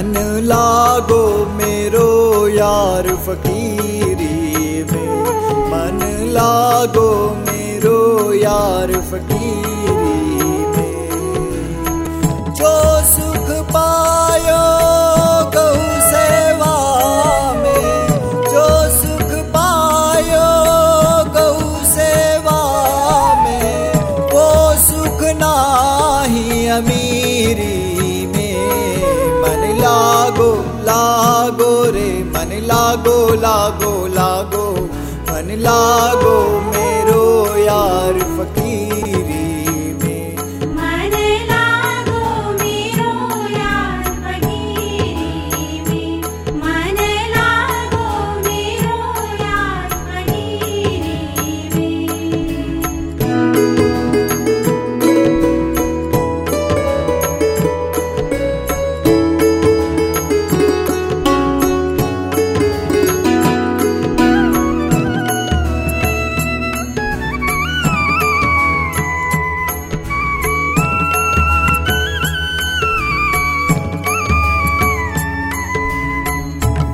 मन लागो मेरो यार फकीरी में। मन लागो मेरो यार फकीरी लागो रे मन लागो लागो लागो। मन लागो मेरो यार फकीरी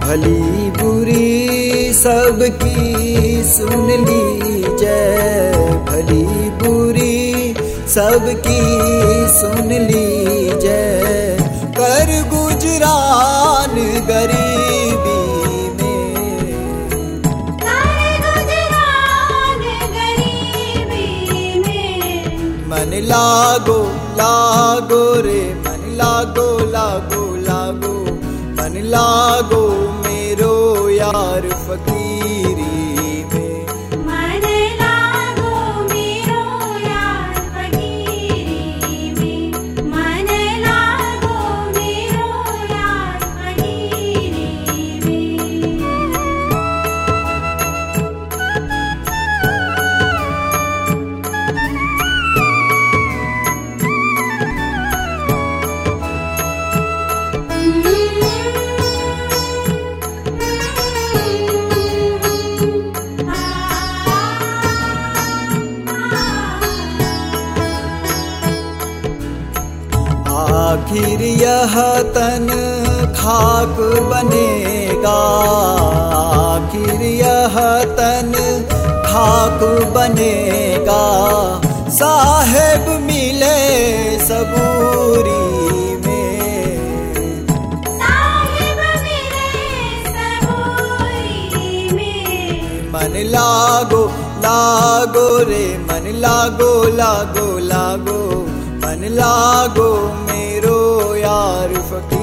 भली बुरी सबकी सुन लीजय भली बुरी सबकी सुन लीजय कर गुजरान गरीबी में गुजरान गरीबी में। मन लागो लागो रे, मन लागो लागो लागो। मन लागो यार फकीरी। आखिर यह तन खाक बनेगा। आखिर यह तन खाक बनेगा। साहेब मिले सबूरी में। साहिब मेरे सबूरी में। मन लागो लागो रे मन लागो लागो लागो। मन लागो मेरो यार फकीर